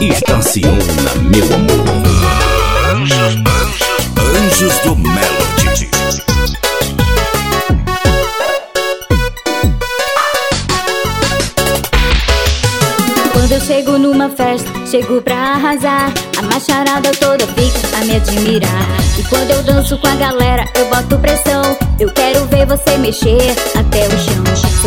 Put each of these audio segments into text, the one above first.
Estaciona, meu amor. Anjos, anjos, anjos do Melody. Quando eu chego numa festa, chego pra arrasar. A macharada toda fica a me admirar. E quando eu danço com a galera, eu boto pressão. Eu quero ver você mexer até o chão.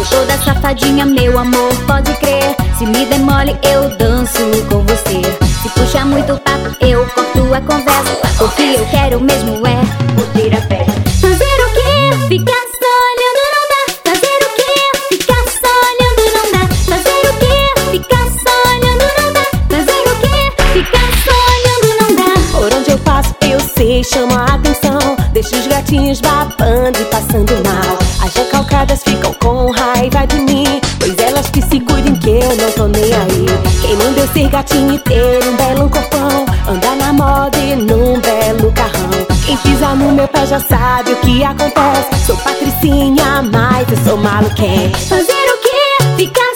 Toda safadinha, meu amor, pode crer. Se me demole, eu danço com você. Se puxa muito papo, eu corto a conversa. O que eu quero mesmo é curtir a festa. Fazer o quê? Ficar só olhando não dá. Fazer o quê? Ficar só olhando não dá. Fazer o quê? Ficar só olhando não dá. Fazer o quê? Ficar só olhando não dá. Por onde eu passo, eu sei, chama a atenção. Deixa os gatinhos babando e passando mal. As recalcadas ficam com raiva de mim. Pois elas que se cuidem que eu não tô nem aí. Quem manda ser gatinho e ter um belo corpão? Andar na moda e num belo carrão. Quem pisar no meu pé já sabe o que acontece. Sou patricinha, mas eu sou maluquinha. Fazer o quê? Ficar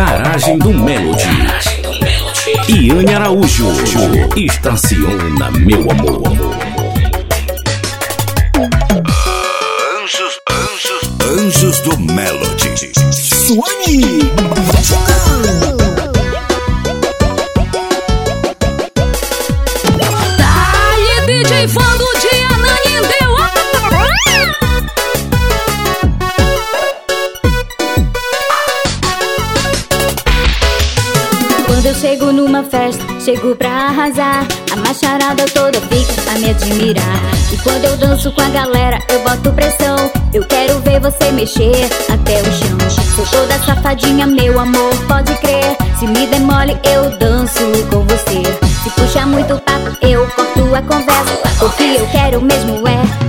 Garagem do Melody. Iane Araújo. Estaciona, meu amor. Anjos, anjos, anjos do Melody. Suane! Quando eu chego numa festa, chego pra arrasar. A macharada toda fica a me admirar. E quando eu danço com a galera, eu boto pressão. Eu quero ver você mexer até o chão. Sou toda safadinha, meu amor, pode crer. Se me demole, eu danço com você. Se puxa muito papo, eu corto a conversa. O que eu quero mesmo é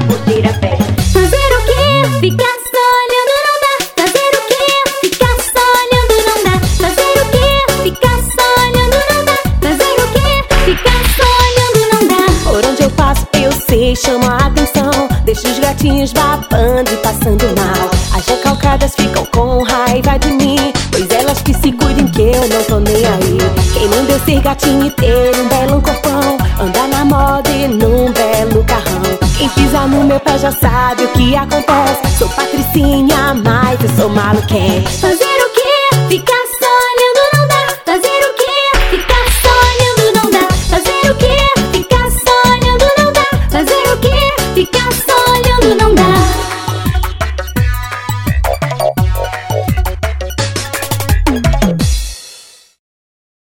os gatinhos babando e passando mal. As recalcadas ficam com raiva de mim. Pois elas que se cuidem que eu não tô nem aí. Quem manda eu ser gatinho e ter um belo corpão? Andar na moda e num belo carrão. Quem pisar no meu pé já sabe o que acontece. Sou patricinha, mas eu sou maluquinha. Fazer o quê? Ficar